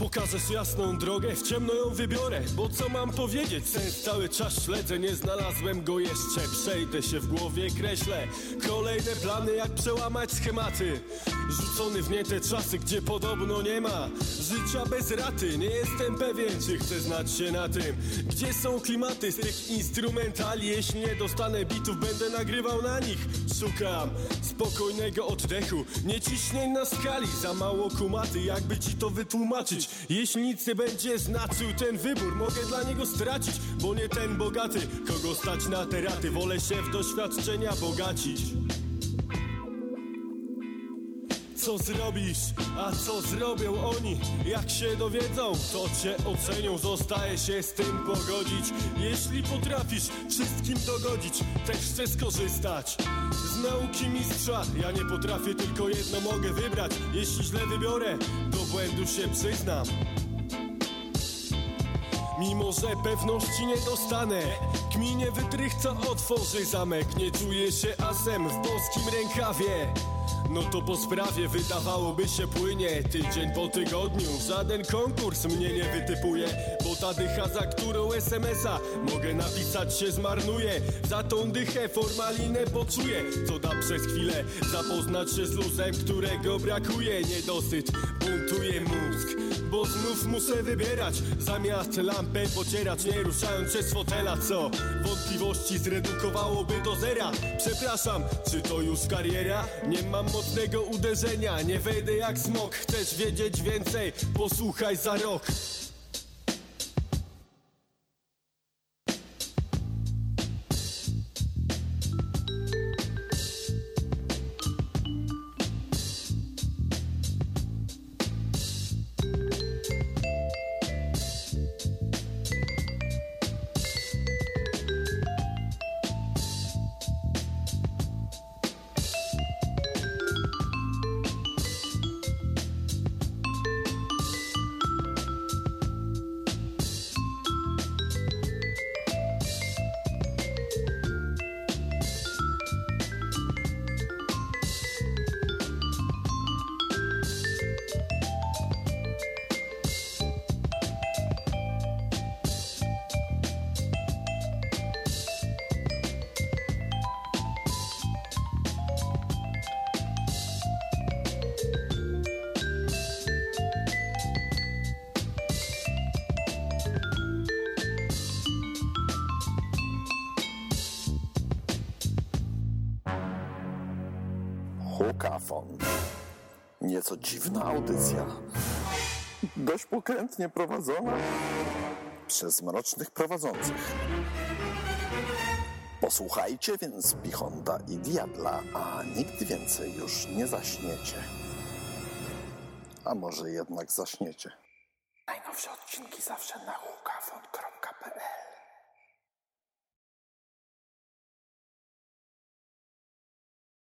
Pokażesz jasną drogę, w ciemno ją wybiorę Bo co mam powiedzieć? Sens cały czas śledzę Nie znalazłem go jeszcze. Przejdę się w głowie, kreślę Kolejne plany, jak przełamać schematy. Rzucony w nie te czasy, gdzie podobno nie ma Życia bez raty. Nie jestem pewien, czy chcę znać się na tym Gdzie są klimaty. Z tych instrumentali Jeśli nie dostanę bitów, będę nagrywał na nich. Szukam spokojnego oddechu Nie ciśnień na skali. Za mało kumaty, jakby ci to wytłumaczyć Jeśli nic nie będzie znaczył ten wybór Mogę dla niego stracić, bo nie ten bogaty. Kogo stać na te raty Wolę się w doświadczenia bogacić co zrobisz, a co zrobią oni? Jak się dowiedzą, to cię ocenią. Zostaje się z tym pogodzić. Jeśli potrafisz wszystkim dogodzić Też chcę skorzystać. Z nauki mistrza Ja nie potrafię, tylko jedno mogę wybrać. Jeśli źle wybiorę, do błędu się przyznam. Mimo, że pewności nie dostanę Kminie wytrych, co otworzy zamek. Nie czuję się asem w boskim rękawie no to po sprawie wydawałoby się płynie. Tydzień po tygodniu Żaden konkurs mnie nie wytypuje Bo ta dycha, za którą SMS-a Mogę napisać się zmarnuje. Za tą dychę formalinę poczuję Co da przez chwilę Zapoznać się z luzem, którego brakuje. Niedosyt buntuje mózg Bo znów muszę wybierać. Zamiast lampę pocierać Nie ruszając się z fotela Co wątpliwości zredukowałoby do zera. Przepraszam, czy to już kariera? Nie mam mocnego uderzenia Nie wejdę jak smok Chcesz wiedzieć więcej? Posłuchaj za rok
Hukafon. Nieco dziwna audycja. Dość pokrętnie prowadzona przez mrocznych prowadzących. Posłuchajcie więc Bichonda i Diabla, a nigdy więcej już nie zaśniecie. A może jednak zaśniecie.